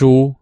书